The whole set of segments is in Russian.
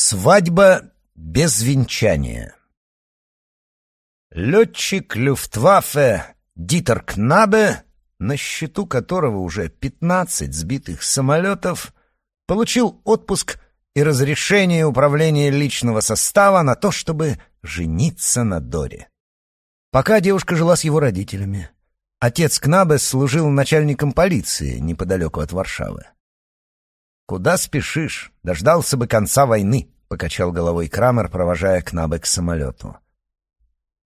Свадьба без венчания. Летчик Люфтваффе Дитер Кнабе, на счету которого уже 15 сбитых самолетов, получил отпуск и разрешение управления личного состава на то, чтобы жениться на Доре. Пока девушка жила с его родителями. Отец Кнабе служил начальником полиции неподалеку от Варшавы. «Куда спешишь? Дождался бы конца войны», — покачал головой Крамер, провожая Кнабе к самолету.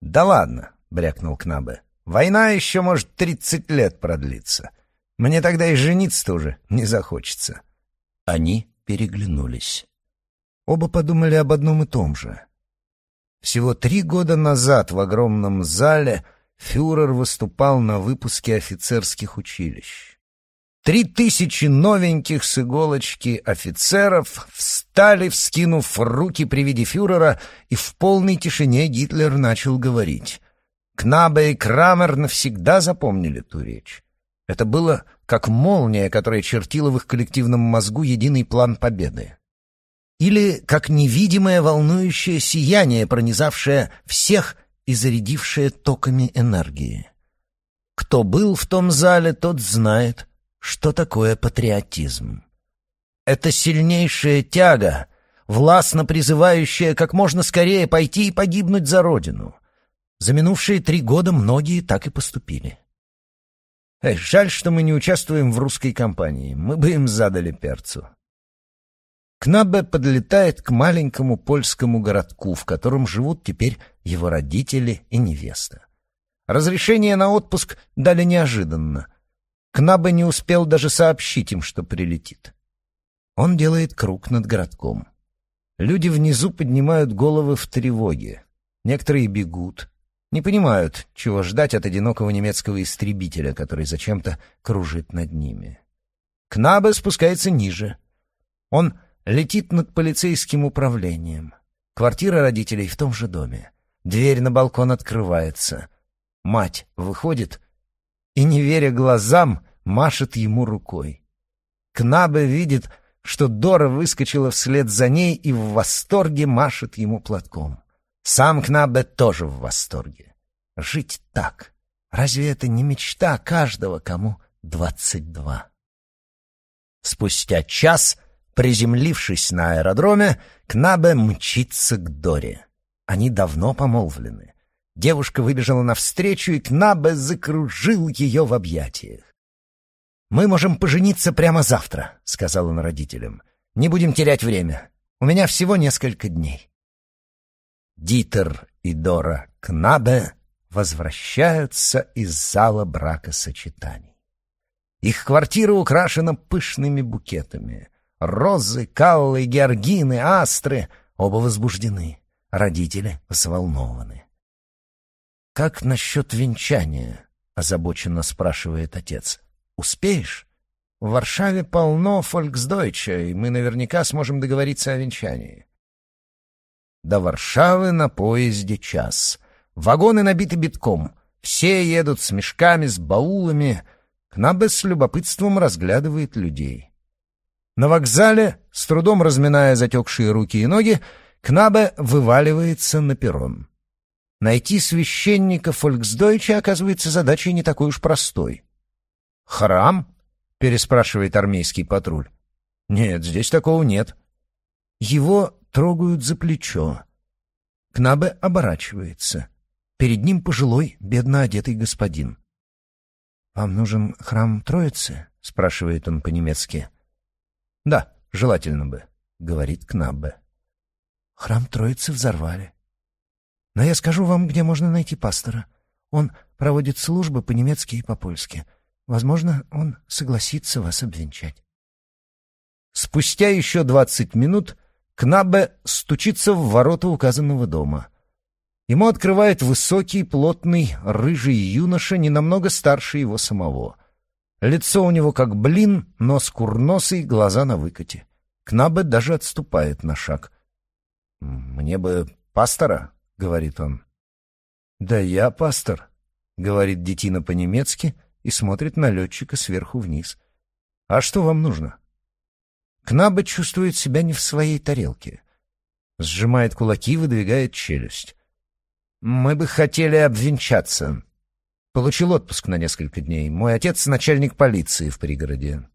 «Да ладно», — брякнул Кнабе. «Война еще, может, тридцать лет продлиться. Мне тогда и жениться тоже не захочется». Они переглянулись. Оба подумали об одном и том же. Всего три года назад в огромном зале фюрер выступал на выпуске офицерских училищ. Три тысячи новеньких с иголочки офицеров встали, вскинув руки при виде фюрера, и в полной тишине Гитлер начал говорить. Кнабе и Крамер навсегда запомнили ту речь. Это было как молния, которая чертила в их коллективном мозгу единый план победы. Или как невидимое волнующее сияние, пронизавшее всех и зарядившее токами энергии. Кто был в том зале, тот знает — что такое патриотизм? Это сильнейшая тяга, властно призывающая как можно скорее пойти и погибнуть за родину. За минувшие три года многие так и поступили. Эй, жаль, что мы не участвуем в русской кампании. Мы бы им задали перцу. Кнабе подлетает к маленькому польскому городку, в котором живут теперь его родители и невеста. Разрешение на отпуск дали неожиданно. Кнабе не успел даже сообщить им, что прилетит. Он делает круг над городком. Люди внизу поднимают головы в тревоге. Некоторые бегут. Не понимают, чего ждать от одинокого немецкого истребителя, который зачем-то кружит над ними. Кнабе спускается ниже. Он летит над полицейским управлением. Квартира родителей в том же доме. Дверь на балкон открывается. Мать выходит и, не веря глазам, машет ему рукой. Кнабе видит, что Дора выскочила вслед за ней и в восторге машет ему платком. Сам Кнабе тоже в восторге. Жить так. Разве это не мечта каждого, кому двадцать два? Спустя час, приземлившись на аэродроме, Кнабе мчится к Доре. Они давно помолвлены. Девушка выбежала навстречу, и Кнабе закружил ее в объятиях. «Мы можем пожениться прямо завтра», — сказал он родителям. «Не будем терять время. У меня всего несколько дней». Дитер и Дора Кнабе возвращаются из зала бракосочетаний. Их квартира украшена пышными букетами. Розы, каллы, георгины, астры — оба возбуждены. Родители взволнованы. «Как насчет венчания?» — озабоченно спрашивает отец. «Успеешь? В Варшаве полно фольксдойча, и мы наверняка сможем договориться о венчании». До Варшавы на поезде час. Вагоны набиты битком. Все едут с мешками, с баулами. Кнабе с любопытством разглядывает людей. На вокзале, с трудом разминая затекшие руки и ноги, Кнабе вываливается на перрон. Найти священника Фольксдойча оказывается задачей не такой уж простой. «Храм?» — переспрашивает армейский патруль. «Нет, здесь такого нет». Его трогают за плечо. Кнабе оборачивается. Перед ним пожилой, бедно одетый господин. «Вам нужен храм Троицы?» — спрашивает он по-немецки. «Да, желательно бы», — говорит Кнабе. «Храм Троицы взорвали. Но я скажу вам, где можно найти пастора. Он проводит службы по-немецки и по-польски. Возможно, он согласится вас обвенчать. Спустя еще двадцать минут Кнабе стучится в ворота указанного дома. Ему открывает высокий, плотный, рыжий юноша, не намного старше его самого. Лицо у него как блин, нос курносый, глаза на выкате. Кнабе даже отступает на шаг. «Мне бы пастора», — говорит он. «Да я пастор», — говорит детина по-немецки и смотрит на летчика сверху вниз. «А что вам нужно?» Кнаба чувствует себя не в своей тарелке. Сжимает кулаки, выдвигает челюсть. «Мы бы хотели обвенчаться. Получил отпуск на несколько дней. Мой отец — начальник полиции в пригороде».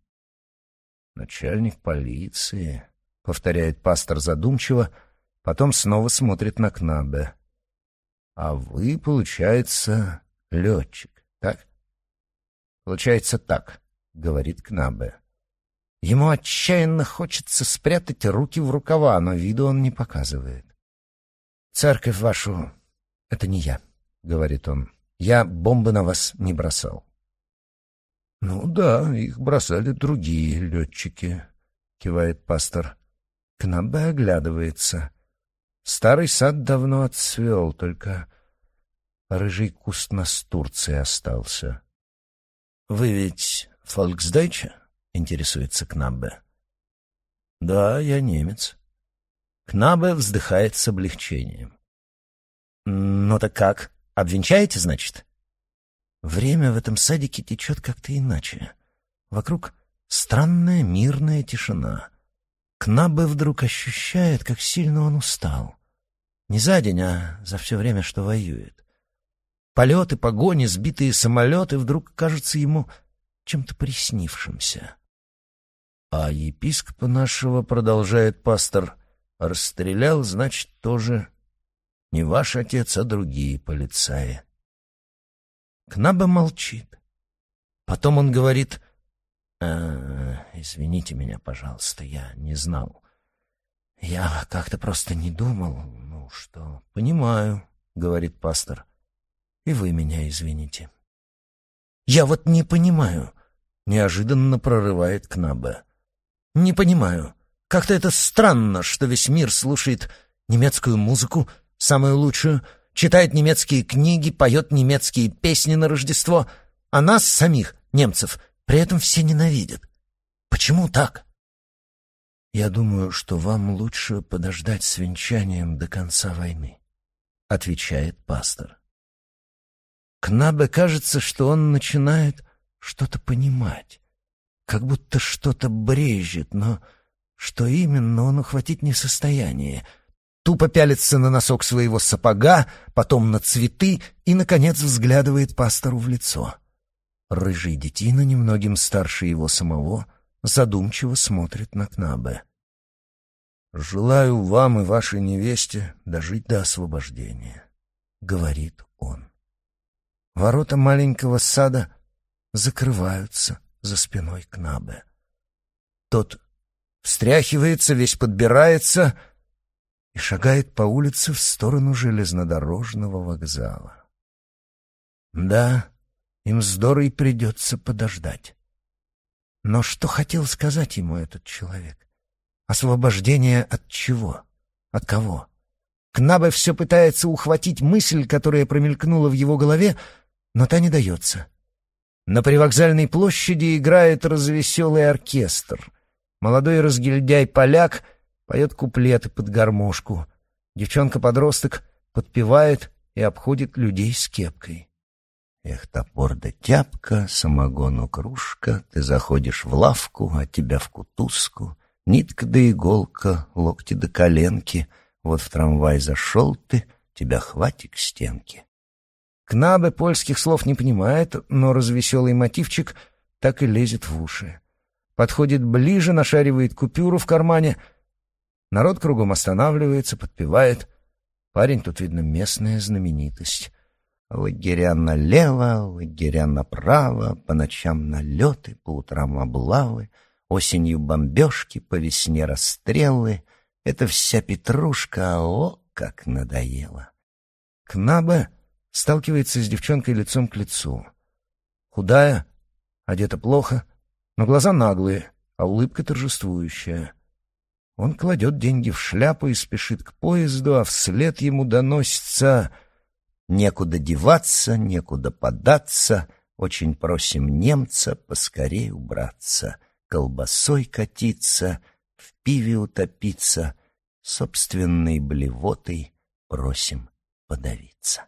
«Начальник полиции», — повторяет пастор задумчиво, потом снова смотрит на Кнабе. «А вы, получается, летчик, так?» «Получается так», — говорит Кнабе. Ему отчаянно хочется спрятать руки в рукава, но виду он не показывает. «Церковь вашу — это не я», — говорит он. «Я бомбы на вас не бросал». «Ну да, их бросали другие летчики», — кивает пастор. Кнабе оглядывается. Старый сад давно отцвел, только рыжий куст настурции остался. «Вы ведь фольксдойче?» интересуется Кнаббе. «Да, я немец». Кнабе вздыхает с облегчением. «Ну так как? Обвенчаете, значит?» Время в этом садике течет как-то иначе. Вокруг странная мирная тишина. Кнабе вдруг ощущает, как сильно он устал. Не за день, а за все время, что воюет. Полеты, погони, сбитые самолеты вдруг кажутся ему чем-то приснившимся. А епископа нашего, продолжает пастор, расстрелял, значит, тоже не ваш отец, а другие полицаи. Кнаба молчит. Потом он говорит, «Э, «Извините меня, пожалуйста, я не знал. Я как-то просто не думал, ну что...» «Понимаю», — говорит пастор, — «и вы меня извините». «Я вот не понимаю», — неожиданно прорывает Кнаба. Не понимаю. Как-то это странно, что весь мир слушает немецкую музыку, самую лучшую, читает немецкие книги, поет немецкие песни на Рождество, а нас, самих, немцев, при этом все ненавидят. Почему так? Я думаю, что вам лучше подождать с венчанием до конца войны, отвечает пастор. Кнабе кажется, что он начинает что-то понимать. Как будто что-то брежет, но что именно он ухватить не в состоянии. Тупо пялится на носок своего сапога, потом на цветы и, наконец, взглядывает пастору в лицо. Рыжий детина, немногим старше его самого, задумчиво смотрит на Кнабе. «Желаю вам и вашей невесте дожить до освобождения», — говорит он. Ворота маленького сада закрываются — за спиной Кнабе. Тот встряхивается, весь подбирается и шагает по улице в сторону железнодорожного вокзала. Да, им здорово и придется подождать. Но что хотел сказать ему этот человек? Освобождение от чего? От кого? Кнабе все пытается ухватить мысль, которая промелькнула в его голове, но та не дается. На привокзальной площади играет развеселый оркестр. Молодой разгильдяй-поляк поет куплеты под гармошку. Девчонка-подросток подпевает и обходит людей с кепкой. Эх, топор да тяпка, самогону кружка, Ты заходишь в лавку, а тебя в кутузку. Нитка да иголка, локти да коленки, Вот в трамвай зашел ты, тебя хватит к стенке. Кнабе польских слов не понимает, но развеселый мотивчик так и лезет в уши. Подходит ближе, нашаривает купюру в кармане. Народ кругом останавливается, подпевает. Парень тут, видно, местная знаменитость. Лагеря налево, лагеря направо, по ночам налеты, по утрам облавы, осенью бомбежки, по весне расстрелы. Это вся петрушка, а о, как надоело. Кнабе сталкивается с девчонкой лицом к лицу. Худая, одета плохо, но глаза наглые, а улыбка торжествующая. Он кладет деньги в шляпу и спешит к поезду, а вслед ему доносится «Некуда деваться, некуда податься, очень просим немца поскорее убраться, колбасой катиться, в пиве утопиться, собственной блевотой просим подавиться».